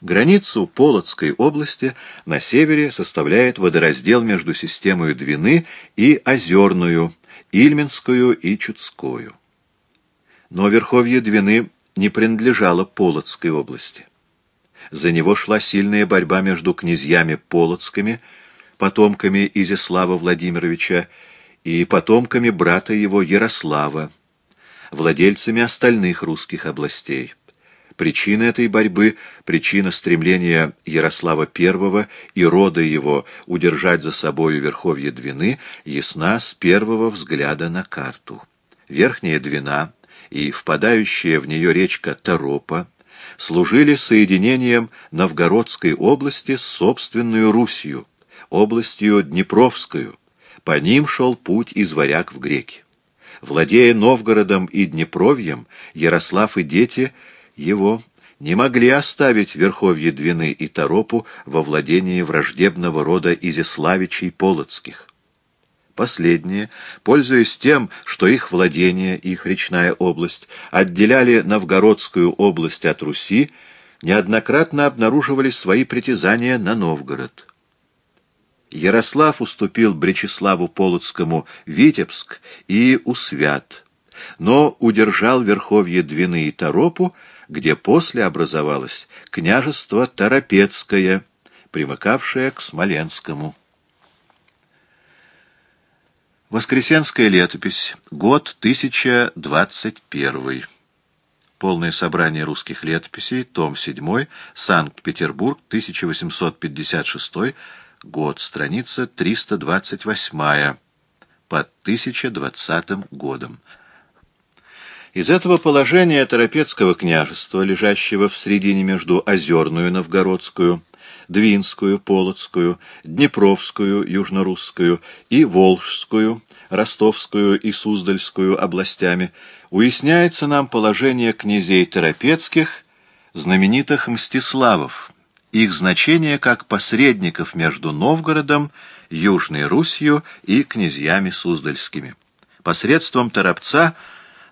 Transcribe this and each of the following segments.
Границу Полоцкой области на севере составляет водораздел между системой Двины и Озерную, Ильменскую и Чудскую. Но верховье Двины не принадлежало Полоцкой области. За него шла сильная борьба между князьями Полоцкими, потомками Изяслава Владимировича, и потомками брата его Ярослава, владельцами остальных русских областей. Причина этой борьбы, причина стремления Ярослава I и рода его удержать за собою верховье Двины, ясна с первого взгляда на карту. Верхняя Двина и впадающая в нее речка Торопа служили соединением Новгородской области с собственной Русью, областью Днепровскую. По ним шел путь из варяг в греки. Владея Новгородом и Днепровьем, Ярослав и дети его не могли оставить верховье Двины и Торопу во владении враждебного рода Изяславичей Полоцких. Последние, пользуясь тем, что их владение, их речная область отделяли Новгородскую область от Руси, неоднократно обнаруживали свои притязания на Новгород. Ярослав уступил Бречеславу Полоцкому Витебск и Усвят, но удержал верховье Двины и Торопу, где после образовалось княжество Торопецкое, примыкавшее к Смоленскому. Воскресенская летопись. Год 1021. Полное собрание русских летописей. Том 7. Санкт-Петербург. 1856 год. Страница 328. Под 1020 годом. Из этого положения Торопецкого княжества, лежащего в середине между Озерную Новгородскую, Двинскую, Полоцкую, Днепровскую, Южнорусскую и Волжскую, Ростовскую и Суздальскую областями, уясняется нам положение князей Торопецких, знаменитых Мстиславов, их значение как посредников между Новгородом, Южной Русью и князьями Суздальскими. Посредством Торопца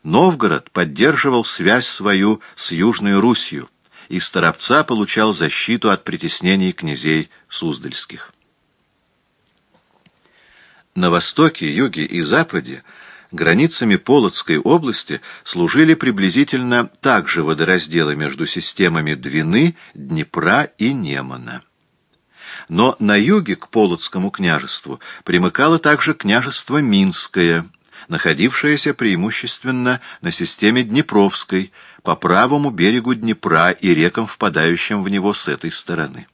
Новгород поддерживал связь свою с Южной Русью, из Торопца получал защиту от притеснений князей Суздальских. На востоке, юге и западе границами Полоцкой области служили приблизительно также водоразделы между системами Двины, Днепра и Немана. Но на юге к Полоцкому княжеству примыкало также княжество Минское, находившееся преимущественно на системе Днепровской, по правому берегу Днепра и рекам, впадающим в него с этой стороны.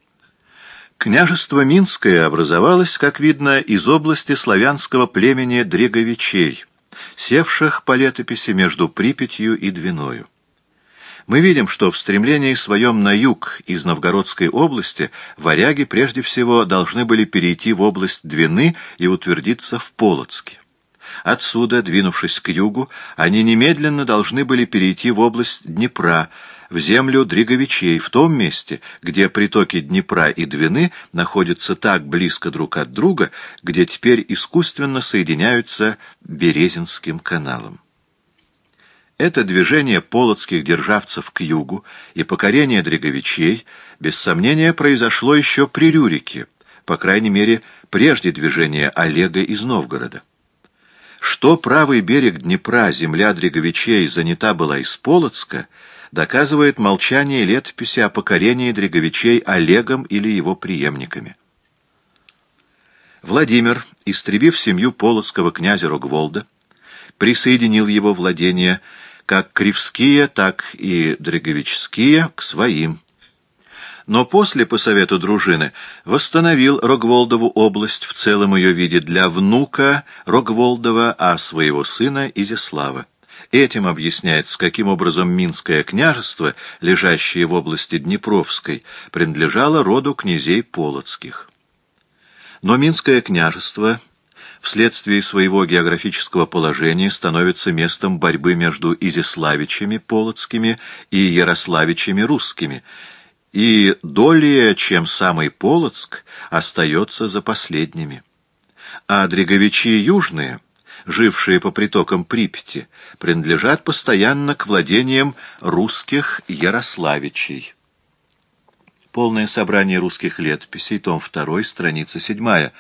Княжество Минское образовалось, как видно, из области славянского племени Дреговичей, севших по летописи между Припятью и Двиною. Мы видим, что в стремлении своем на юг из Новгородской области варяги прежде всего должны были перейти в область Двины и утвердиться в Полоцке. Отсюда, двинувшись к югу, они немедленно должны были перейти в область Днепра, в землю Дриговичей, в том месте, где притоки Днепра и Двины находятся так близко друг от друга, где теперь искусственно соединяются Березинским каналом. Это движение полоцких державцев к югу и покорение Дриговичей, без сомнения, произошло еще при Рюрике, по крайней мере, прежде движения Олега из Новгорода. Что правый берег Днепра, земля Дреговичей, занята была из Полоцка, доказывает молчание летописи о покорении Дреговичей Олегом или его преемниками. Владимир, истребив семью полоцкого князя Рогволда, присоединил его владения как кривские, так и дреговичские к своим но после, по совету дружины, восстановил Рогволдову область в целом ее виде для внука Рогволдова, а своего сына Изяслава. Этим объясняется, каким образом Минское княжество, лежащее в области Днепровской, принадлежало роду князей Полоцких. Но Минское княжество вследствие своего географического положения становится местом борьбы между Изяславичами Полоцкими и Ярославичами Русскими, и долее, чем самый Полоцк, остается за последними. А дреговичи южные, жившие по притокам Припяти, принадлежат постоянно к владениям русских ярославичей. Полное собрание русских летописей, том 2, страница 7.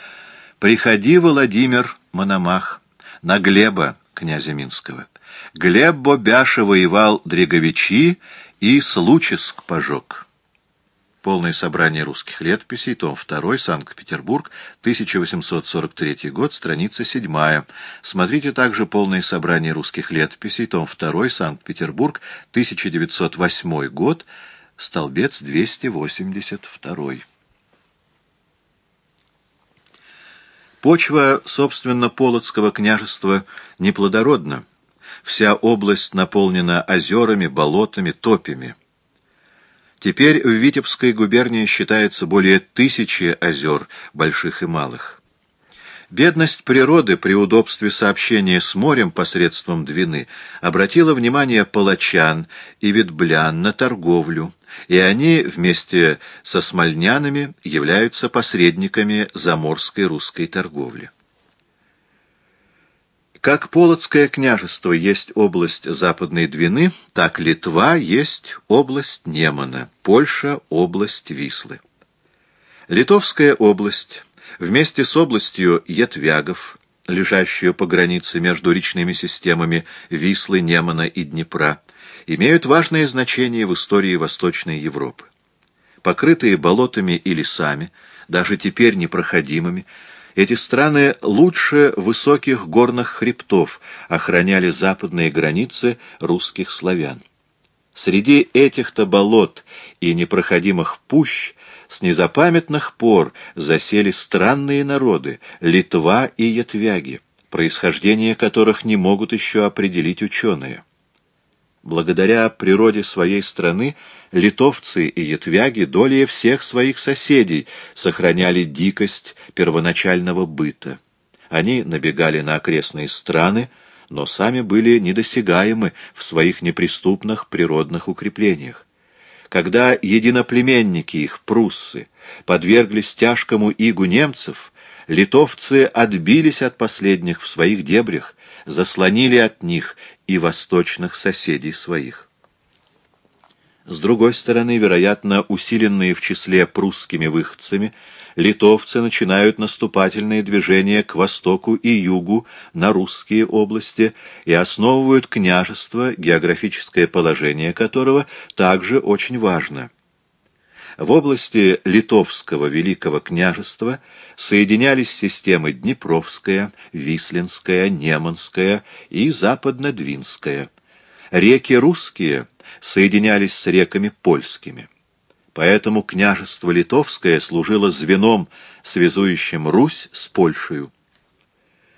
«Приходи, Владимир Мономах, на Глеба, князя Минского. Глеб Бобяша воевал Дреговичи и Случеск пожег». Полное собрание русских летописей, том 2, Санкт-Петербург, 1843 год, страница 7. Смотрите также полное собрание русских летописей, том 2, Санкт-Петербург, 1908 год, столбец 282. Почва, собственно, Полоцкого княжества неплодородна. Вся область наполнена озерами, болотами, топями. Теперь в Витебской губернии считается более тысячи озер, больших и малых. Бедность природы при удобстве сообщения с морем посредством Двины обратила внимание палачан и ветблян на торговлю, и они вместе со смольнянами являются посредниками заморской русской торговли. Как Полоцкое княжество есть область Западной Двины, так Литва есть область Немана, Польша — область Вислы. Литовская область вместе с областью Етвягов, лежащую по границе между речными системами Вислы, Немана и Днепра, имеют важное значение в истории Восточной Европы. Покрытые болотами и лесами, даже теперь непроходимыми, эти страны лучше высоких горных хребтов охраняли западные границы русских славян. Среди этих-то болот и непроходимых пущ с незапамятных пор засели странные народы — Литва и Ятвяги, происхождение которых не могут еще определить ученые. Благодаря природе своей страны литовцы и ятвяги долее всех своих соседей сохраняли дикость первоначального быта. Они набегали на окрестные страны, но сами были недосягаемы в своих неприступных природных укреплениях. Когда единоплеменники их, пруссы, подверглись тяжкому игу немцев, литовцы отбились от последних в своих дебрях, заслонили от них и восточных соседей своих. С другой стороны, вероятно, усиленные в числе прусскими выходцами, литовцы начинают наступательные движения к востоку и югу на русские области и основывают княжество, географическое положение которого также очень важно. В области Литовского Великого княжества соединялись системы Днепровская, Вислинская, Неманская и Западно-Двинская. Реки русские соединялись с реками польскими. Поэтому княжество Литовское служило звеном, связующим Русь с Польшей.